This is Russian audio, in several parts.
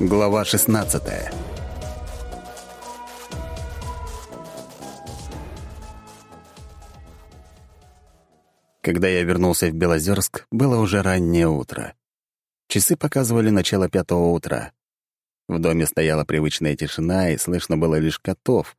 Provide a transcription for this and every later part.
Глава 16 Когда я вернулся в Белозерск, было уже раннее утро. Часы показывали начало пятого утра. В доме стояла привычная тишина, и слышно было лишь котов,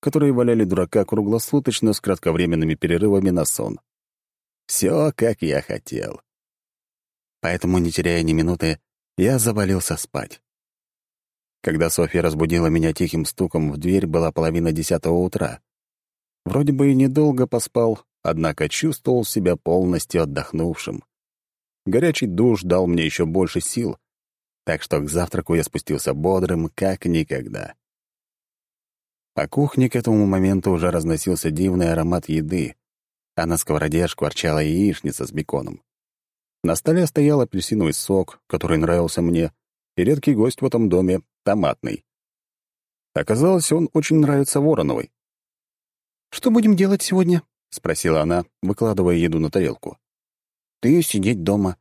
которые валяли дурака круглосуточно с кратковременными перерывами на сон. Все, как я хотел. Поэтому, не теряя ни минуты, я завалился спать. Когда Софья разбудила меня тихим стуком в дверь, была половина десятого утра. Вроде бы и недолго поспал, однако чувствовал себя полностью отдохнувшим. Горячий душ дал мне еще больше сил, так что к завтраку я спустился бодрым, как никогда. По кухне к этому моменту уже разносился дивный аромат еды, а на сковороде шкварчала яичница с беконом. На столе стоял апельсиновый сок, который нравился мне, и редкий гость в этом доме — томатный. Оказалось, он очень нравится Вороновой. «Что будем делать сегодня?» — спросила она, выкладывая еду на тарелку. «Ты сидеть дома.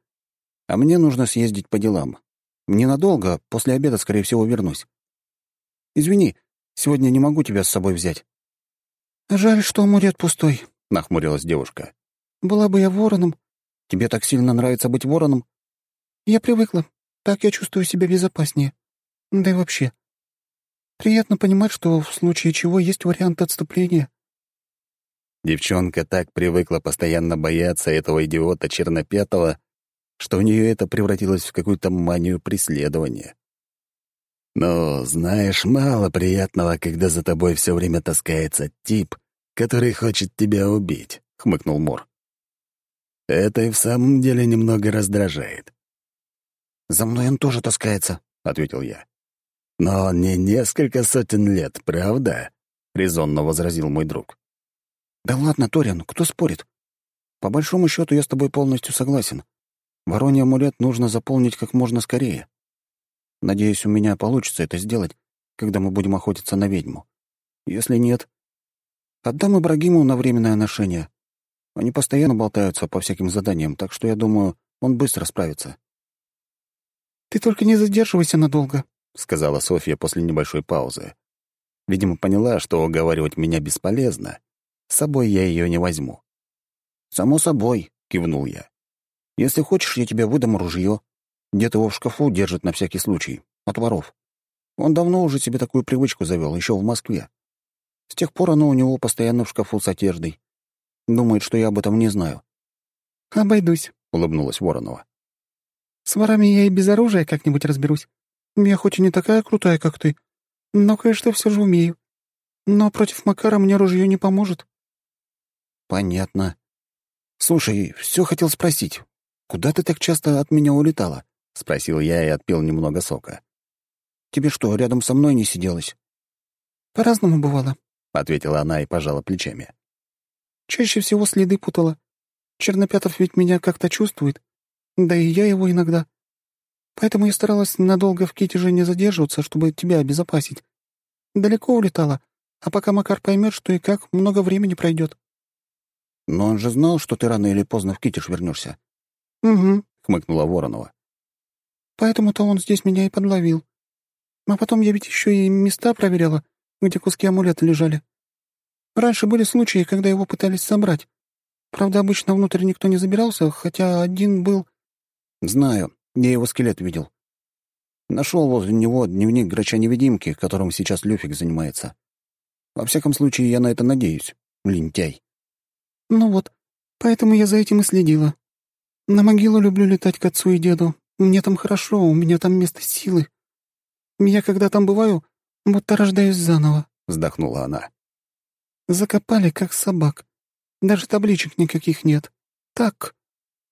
А мне нужно съездить по делам. Ненадолго, после обеда, скорее всего, вернусь. Извини, сегодня не могу тебя с собой взять». «Жаль, что амулет пустой», — нахмурилась девушка. «Была бы я вороном. Тебе так сильно нравится быть вороном?» «Я привыкла. Так я чувствую себя безопаснее. Да и вообще. Приятно понимать, что в случае чего есть вариант отступления. Девчонка так привыкла постоянно бояться этого идиота Чернопятого, что у нее это превратилось в какую-то манию преследования. Но, знаешь, мало приятного, когда за тобой все время таскается тип, который хочет тебя убить, — хмыкнул Мор. Это и в самом деле немного раздражает. «За мной он тоже таскается», — ответил я. «Но не несколько сотен лет, правда?» — резонно возразил мой друг. «Да ладно, Ториан, кто спорит? По большому счету я с тобой полностью согласен. Вороний амулет нужно заполнить как можно скорее. Надеюсь, у меня получится это сделать, когда мы будем охотиться на ведьму. Если нет, отдам Ибрагиму на временное ношение. Они постоянно болтаются по всяким заданиям, так что я думаю, он быстро справится. «Ты только не задерживайся надолго», — сказала Софья после небольшой паузы. Видимо, поняла, что уговаривать меня бесполезно. С собой я ее не возьму. «Само собой», — кивнул я. «Если хочешь, я тебе выдам ружье. Дед его в шкафу держит на всякий случай. От воров. Он давно уже себе такую привычку завел, еще в Москве. С тех пор оно у него постоянно в шкафу с одеждой. Думает, что я об этом не знаю». «Обойдусь», — улыбнулась Воронова. С ворами я и без оружия как-нибудь разберусь. Я хоть и не такая крутая, как ты, но кое-что все же умею. Но против Макара мне ружье не поможет». «Понятно. Слушай, все хотел спросить. Куда ты так часто от меня улетала?» — спросил я и отпил немного сока. «Тебе что, рядом со мной не сиделось?» «По-разному бывало», — ответила она и пожала плечами. «Чаще всего следы путала. Чернопятов ведь меня как-то чувствует. Да и я его иногда. Поэтому я старалась надолго в Китеже не задерживаться, чтобы тебя обезопасить. Далеко улетала, а пока Макар поймет, что и как, много времени пройдет. Но он же знал, что ты рано или поздно в Китеж вернешься. Угу, хмыкнула Воронова. Поэтому-то он здесь меня и подловил. А потом я ведь еще и места проверяла, где куски амулета лежали. Раньше были случаи, когда его пытались собрать. Правда, обычно внутрь никто не забирался, хотя один был «Знаю. Я его скелет видел. Нашел возле него дневник грача-невидимки, которым сейчас Люфик занимается. Во всяком случае, я на это надеюсь. Лентяй». «Ну вот, поэтому я за этим и следила. На могилу люблю летать к отцу и деду. Мне там хорошо, у меня там место силы. Я, когда там бываю, будто рождаюсь заново», — вздохнула она. «Закопали, как собак. Даже табличек никаких нет. Так,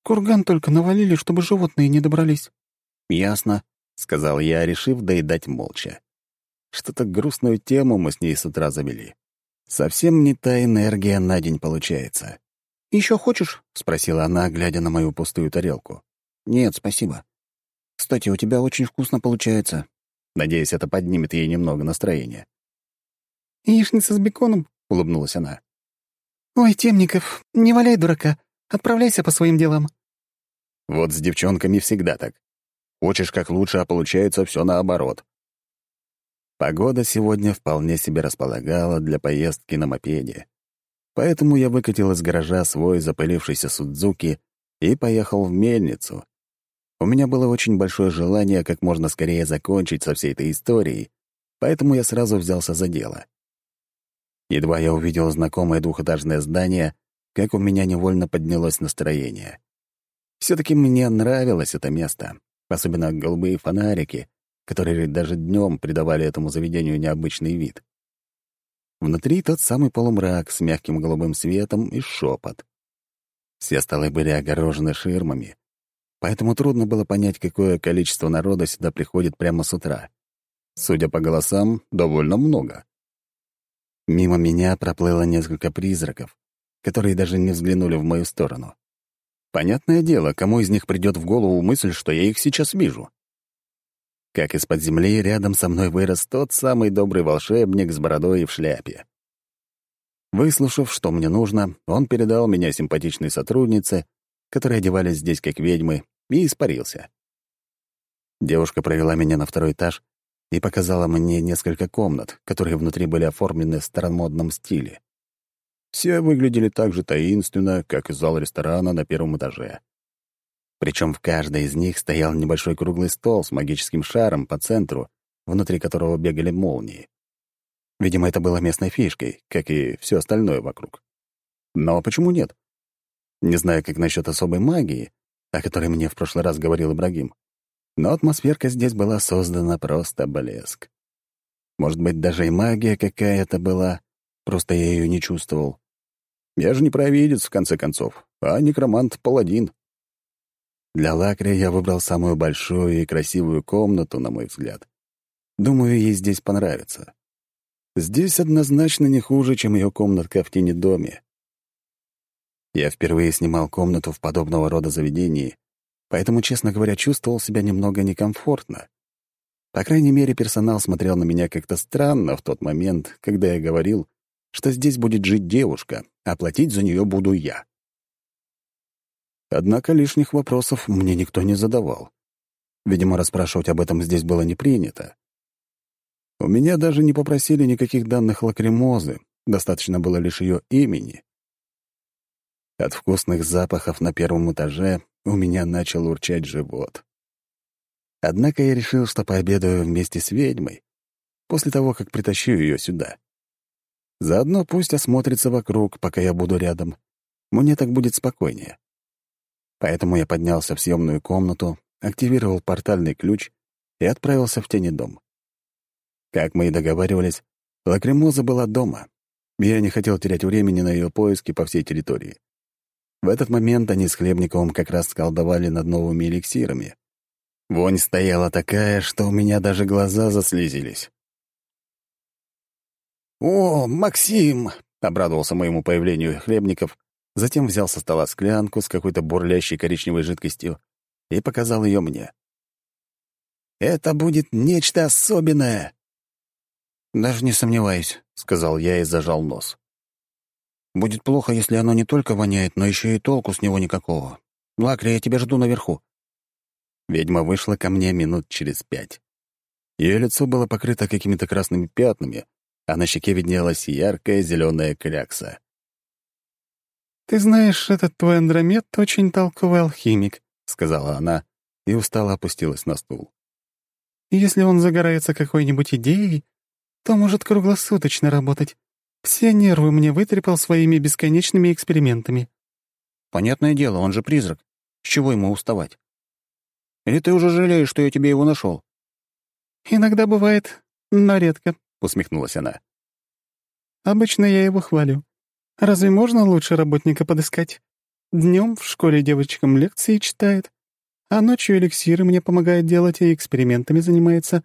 Курган только навалили, чтобы животные не добрались». «Ясно», — сказал я, решив доедать молча. Что-то грустную тему мы с ней с утра завели. Совсем не та энергия на день получается. Еще хочешь?» — спросила она, глядя на мою пустую тарелку. «Нет, спасибо. Кстати, у тебя очень вкусно получается». Надеюсь, это поднимет ей немного настроения. «Яичница с беконом?» — улыбнулась она. «Ой, Темников, не валяй дурака. Отправляйся по своим делам». Вот с девчонками всегда так. Хочешь как лучше, а получается все наоборот. Погода сегодня вполне себе располагала для поездки на мопеде. Поэтому я выкатил из гаража свой запылившийся Судзуки и поехал в мельницу. У меня было очень большое желание как можно скорее закончить со всей этой историей, поэтому я сразу взялся за дело. Едва я увидел знакомое двухэтажное здание, как у меня невольно поднялось настроение. все таки мне нравилось это место, особенно голубые фонарики, которые даже днем придавали этому заведению необычный вид. Внутри тот самый полумрак с мягким голубым светом и шепот. Все столы были огорожены ширмами, поэтому трудно было понять, какое количество народа сюда приходит прямо с утра. Судя по голосам, довольно много. Мимо меня проплыло несколько призраков, которые даже не взглянули в мою сторону. Понятное дело, кому из них придет в голову мысль, что я их сейчас вижу как из-под земли рядом со мной вырос тот самый добрый волшебник с бородой и в шляпе. Выслушав, что мне нужно, он передал меня симпатичной сотруднице, которые одевались здесь как ведьмы, и испарился. Девушка провела меня на второй этаж и показала мне несколько комнат, которые внутри были оформлены в старомодном стиле. Все выглядели так же таинственно, как и зал ресторана на первом этаже. Причем в каждой из них стоял небольшой круглый стол с магическим шаром по центру, внутри которого бегали молнии. Видимо, это было местной фишкой, как и все остальное вокруг. Но почему нет? Не знаю, как насчет особой магии, о которой мне в прошлый раз говорил Ибрагим, но атмосферка здесь была создана просто блеск. Может быть, даже и магия какая-то была, просто я ее не чувствовал. Я же не провидец, в конце концов, а некромант-паладин. Для Лакри я выбрал самую большую и красивую комнату, на мой взгляд. Думаю, ей здесь понравится. Здесь однозначно не хуже, чем ее комнатка в тени доме. Я впервые снимал комнату в подобного рода заведении, поэтому, честно говоря, чувствовал себя немного некомфортно. По крайней мере, персонал смотрел на меня как-то странно в тот момент, когда я говорил, что здесь будет жить девушка, а платить за нее буду я. Однако лишних вопросов мне никто не задавал. Видимо, расспрашивать об этом здесь было не принято. У меня даже не попросили никаких данных лакримозы, достаточно было лишь ее имени. От вкусных запахов на первом этаже у меня начал урчать живот. Однако я решил, что пообедаю вместе с ведьмой, после того, как притащу ее сюда. Заодно пусть осмотрится вокруг, пока я буду рядом. Мне так будет спокойнее. Поэтому я поднялся в съемную комнату, активировал портальный ключ и отправился в тени дом. Как мы и договаривались, Лакримоза была дома. Я не хотел терять времени на ее поиски по всей территории. В этот момент они с Хлебниковым как раз сколдовали над новыми эликсирами. Вонь стояла такая, что у меня даже глаза заслезились. «О, Максим!» — обрадовался моему появлению Хлебников Затем взял со стола склянку с какой-то бурлящей коричневой жидкостью и показал ее мне. «Это будет нечто особенное!» «Даже не сомневаюсь», — сказал я и зажал нос. «Будет плохо, если оно не только воняет, но еще и толку с него никакого. Лакри, я тебя жду наверху». Ведьма вышла ко мне минут через пять. Ее лицо было покрыто какими-то красными пятнами, а на щеке виднелась яркая зеленая клякса. «Ты знаешь, этот твой Андромед очень толковый алхимик», — сказала она и устало опустилась на стул. «Если он загорается какой-нибудь идеей, то может круглосуточно работать. Все нервы мне вытрепал своими бесконечными экспериментами». «Понятное дело, он же призрак. С чего ему уставать? Или ты уже жалеешь, что я тебе его нашел? «Иногда бывает, но редко», — усмехнулась она. «Обычно я его хвалю. Разве можно лучше работника подыскать? Днем в школе девочкам лекции читает, а ночью эликсиры мне помогает делать и экспериментами занимается.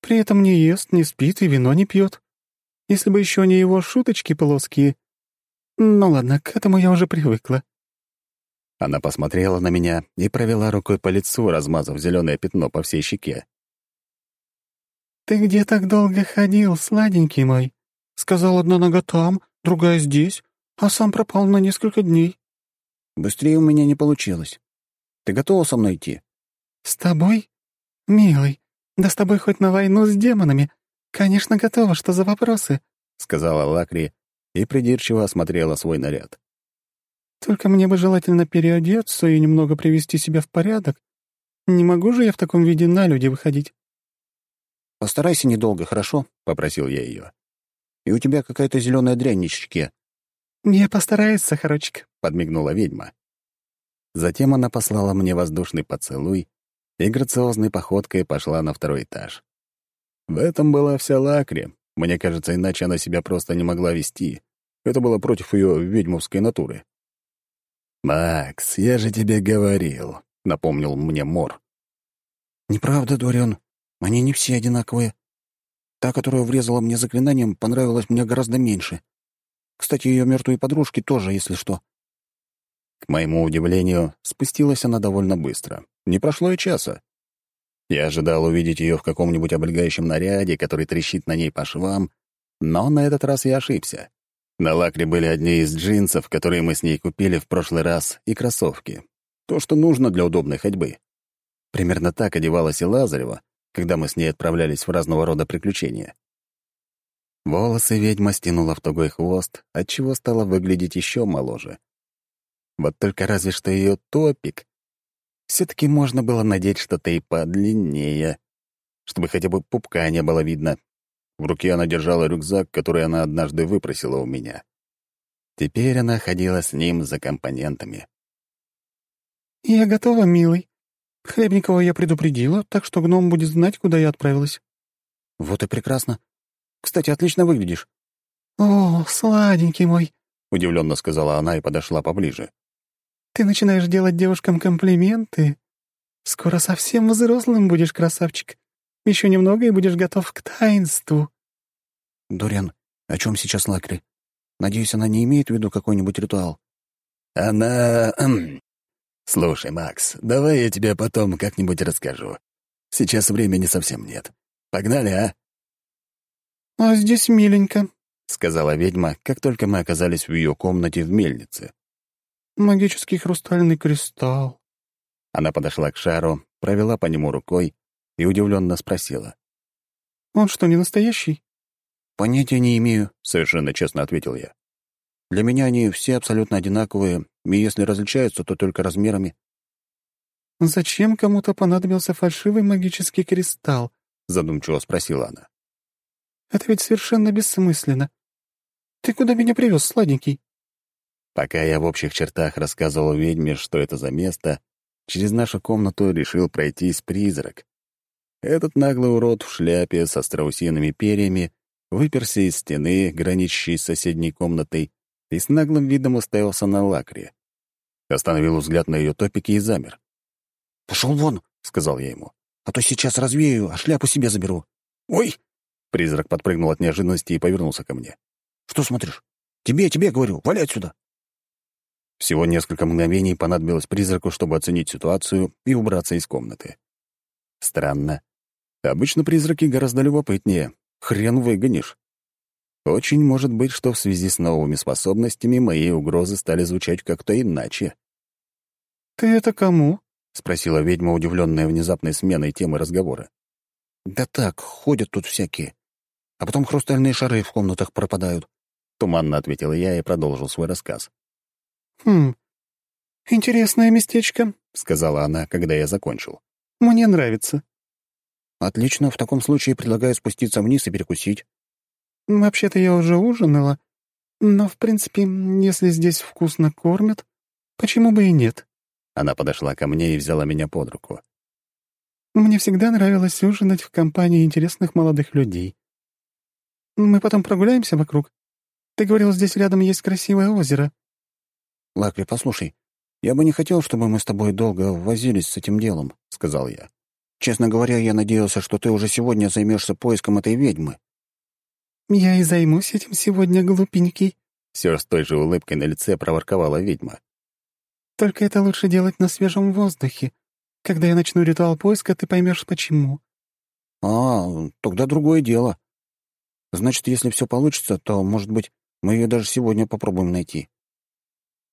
При этом не ест, не спит и вино не пьет. Если бы еще не его шуточки плоские. Ну ладно, к этому я уже привыкла. Она посмотрела на меня и провела рукой по лицу, размазав зеленое пятно по всей щеке. «Ты где так долго ходил, сладенький мой?» Сказал, одна нога там, другая здесь, а сам пропал на несколько дней. Быстрее у меня не получилось. Ты готова со мной идти? С тобой? «Милый, да с тобой хоть на войну с демонами. Конечно, готова, что за вопросы?» — сказала Лакри и придирчиво осмотрела свой наряд. «Только мне бы желательно переодеться и немного привести себя в порядок. Не могу же я в таком виде на люди выходить». «Постарайся недолго, хорошо?» — попросил я ее. «И у тебя какая-то зеленая дрянь на щеке». «Я постараюсь, Сахарочек», — подмигнула ведьма. Затем она послала мне воздушный поцелуй и грациозной походкой пошла на второй этаж. В этом была вся лакри. Мне кажется, иначе она себя просто не могла вести. Это было против ее ведьмовской натуры. «Макс, я же тебе говорил», — напомнил мне Мор. «Неправда, Дориан. Они не все одинаковые. Та, которая врезала мне заклинанием, понравилась мне гораздо меньше. Кстати, ее мертвые подружки тоже, если что». К моему удивлению, спустилась она довольно быстро. Не прошло и часа. Я ожидал увидеть ее в каком-нибудь облегающем наряде, который трещит на ней по швам, но на этот раз я ошибся. На лакре были одни из джинсов, которые мы с ней купили в прошлый раз, и кроссовки. То, что нужно для удобной ходьбы. Примерно так одевалась и Лазарева, когда мы с ней отправлялись в разного рода приключения. Волосы ведьма стянула в тугой хвост, отчего стала выглядеть еще моложе. Вот только разве что ее топик. все таки можно было надеть что-то и подлиннее, чтобы хотя бы пупка не было видно. В руке она держала рюкзак, который она однажды выпросила у меня. Теперь она ходила с ним за компонентами. «Я готова, милый. Хлебникова я предупредила, так что гном будет знать, куда я отправилась». «Вот и прекрасно. Кстати, отлично выглядишь». «О, сладенький мой», — удивленно сказала она и подошла поближе. «Ты начинаешь делать девушкам комплименты. Скоро совсем взрослым будешь, красавчик. Еще немного и будешь готов к таинству». «Дориан, о чем сейчас Лакри? Надеюсь, она не имеет в виду какой-нибудь ритуал?» «Она... Слушай, Макс, давай я тебе потом как-нибудь расскажу. Сейчас времени совсем нет. Погнали, а?» «А здесь миленько», — сказала ведьма, как только мы оказались в ее комнате в мельнице. «Магический хрустальный кристалл». Она подошла к шару, провела по нему рукой и удивленно спросила. «Он что, не настоящий?» «Понятия не имею», — совершенно честно ответил я. «Для меня они все абсолютно одинаковые, и если различаются, то только размерами». «Зачем кому-то понадобился фальшивый магический кристалл?» — задумчиво спросила она. «Это ведь совершенно бессмысленно. Ты куда меня привез, сладенький?» Пока я в общих чертах рассказывал ведьме, что это за место, через нашу комнату решил пройтись призрак. Этот наглый урод в шляпе со страусиными перьями выперся из стены, граничащей с соседней комнатой, и с наглым видом уставился на лакре. Остановил взгляд на ее топики и замер. «Пошел вон!» — сказал я ему. «А то сейчас развею, а шляпу себе заберу». «Ой!» — призрак подпрыгнул от неожиданности и повернулся ко мне. «Что смотришь? Тебе, тебе, говорю, валяй отсюда!» Всего несколько мгновений понадобилось призраку, чтобы оценить ситуацию и убраться из комнаты. Странно. Обычно призраки гораздо любопытнее. Хрен выгонишь. Очень может быть, что в связи с новыми способностями мои угрозы стали звучать как-то иначе. «Ты это кому?» — спросила ведьма, удивленная внезапной сменой темы разговора. «Да так, ходят тут всякие. А потом хрустальные шары в комнатах пропадают», — туманно ответила я и продолжил свой рассказ. «Хм, интересное местечко», — сказала она, когда я закончил. «Мне нравится». «Отлично, в таком случае предлагаю спуститься вниз и перекусить». «Вообще-то я уже ужинала, но, в принципе, если здесь вкусно кормят, почему бы и нет?» Она подошла ко мне и взяла меня под руку. «Мне всегда нравилось ужинать в компании интересных молодых людей. Мы потом прогуляемся вокруг. Ты говорил, здесь рядом есть красивое озеро». «Лакри, послушай, я бы не хотел, чтобы мы с тобой долго возились с этим делом», — сказал я. «Честно говоря, я надеялся, что ты уже сегодня займешься поиском этой ведьмы». «Я и займусь этим сегодня, глупенький», — все с той же улыбкой на лице проворковала ведьма. «Только это лучше делать на свежем воздухе. Когда я начну ритуал поиска, ты поймешь, почему». «А, тогда другое дело. Значит, если все получится, то, может быть, мы ее даже сегодня попробуем найти».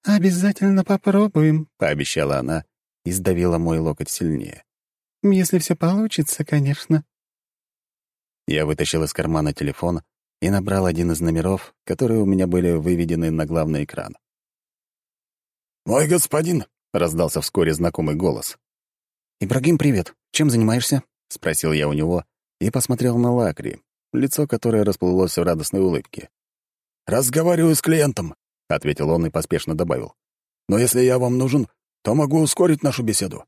«Обязательно попробуем», — пообещала она и сдавила мой локоть сильнее. Если все получится, конечно». Я вытащил из кармана телефон и набрал один из номеров, которые у меня были выведены на главный экран. «Мой господин!» — раздался вскоре знакомый голос. «Ибрагим, привет. Чем занимаешься?» — спросил я у него и посмотрел на Лакри, лицо которое расплылось в радостной улыбке. «Разговариваю с клиентом», — ответил он и поспешно добавил. «Но если я вам нужен, то могу ускорить нашу беседу».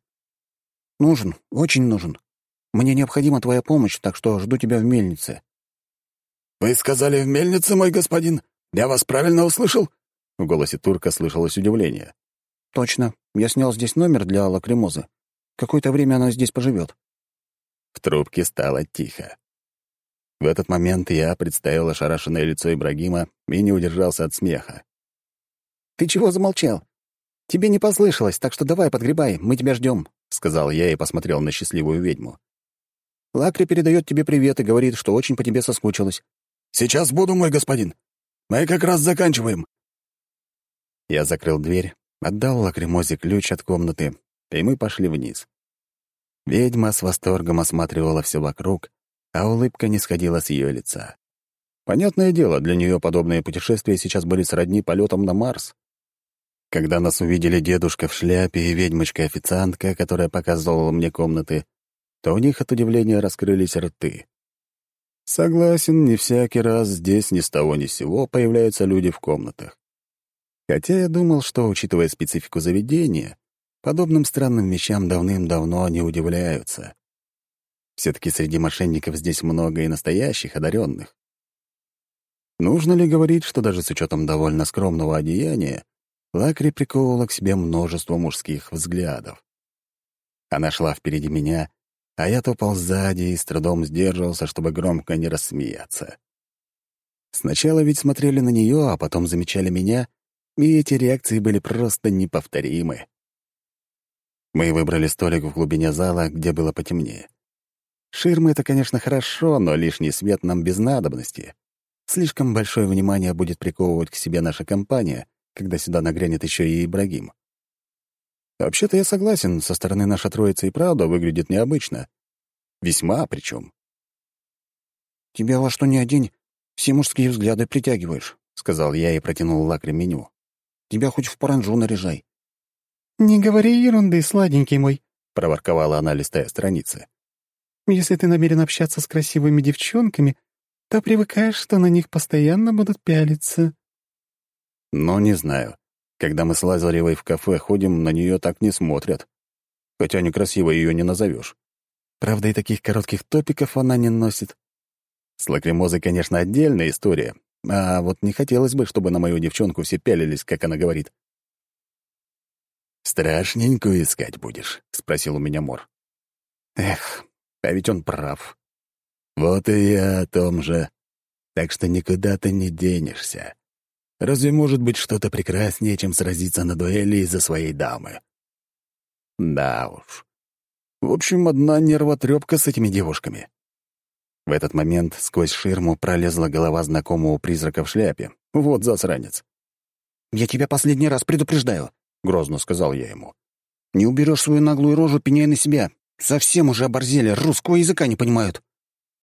«Нужен, очень нужен. Мне необходима твоя помощь, так что жду тебя в мельнице». «Вы сказали в мельнице, мой господин? Я вас правильно услышал?» В голосе турка слышалось удивление. «Точно. Я снял здесь номер для лакримозы. Какое-то время она здесь поживет. В трубке стало тихо. В этот момент я представил ошарашенное лицо Ибрагима и не удержался от смеха. «Ты чего замолчал? Тебе не послышалось, так что давай подгребай, мы тебя ждем, сказал я и посмотрел на счастливую ведьму. «Лакри передает тебе привет и говорит, что очень по тебе соскучилась». «Сейчас буду, мой господин. Мы как раз заканчиваем». Я закрыл дверь, отдал Лакримозе ключ от комнаты, и мы пошли вниз. Ведьма с восторгом осматривала все вокруг, а улыбка не сходила с ее лица. Понятное дело, для нее подобные путешествия сейчас были сродни полетам на Марс. Когда нас увидели дедушка в шляпе и ведьмочка-официантка, которая показывала мне комнаты, то у них от удивления раскрылись рты. Согласен, не всякий раз здесь ни с того ни с сего появляются люди в комнатах. Хотя я думал, что, учитывая специфику заведения, подобным странным вещам давным-давно не удивляются. Все-таки среди мошенников здесь много и настоящих одаренных. Нужно ли говорить, что даже с учетом довольно скромного одеяния, Лакри приковывала к себе множество мужских взглядов. Она шла впереди меня, а я топал сзади и с трудом сдерживался, чтобы громко не рассмеяться. Сначала ведь смотрели на нее, а потом замечали меня, и эти реакции были просто неповторимы. Мы выбрали столик в глубине зала, где было потемнее. Ширмы — это, конечно, хорошо, но лишний свет нам без надобности. Слишком большое внимание будет приковывать к себе наша компания, когда сюда нагрянет еще и Ибрагим. Вообще-то я согласен, со стороны наша троица и правда выглядит необычно. Весьма причем. «Тебя во что ни одень, все мужские взгляды притягиваешь», — сказал я и протянул лакре меню. «Тебя хоть в паранжу наряжай». «Не говори ерунды, сладенький мой», — проворковала она, листая страницы. Если ты намерен общаться с красивыми девчонками, то привыкаешь, что на них постоянно будут пялиться». «Ну, не знаю. Когда мы с Лазаревой в кафе ходим, на нее так не смотрят. Хотя некрасиво ее не назовешь. Правда, и таких коротких топиков она не носит. С лакримозой, конечно, отдельная история, а вот не хотелось бы, чтобы на мою девчонку все пялились, как она говорит. «Страшненькую искать будешь?» — спросил у меня Мор. Эх, а ведь он прав. Вот и я о том же. Так что никуда ты не денешься. Разве может быть что-то прекраснее, чем сразиться на дуэли из-за своей дамы? Да уж. В общем, одна нервотрепка с этими девушками. В этот момент сквозь ширму пролезла голова знакомого призрака в шляпе. Вот засранец. «Я тебя последний раз предупреждаю», — грозно сказал я ему. «Не уберешь свою наглую рожу, пеняй на себя. Совсем уже оборзели, русского языка не понимают».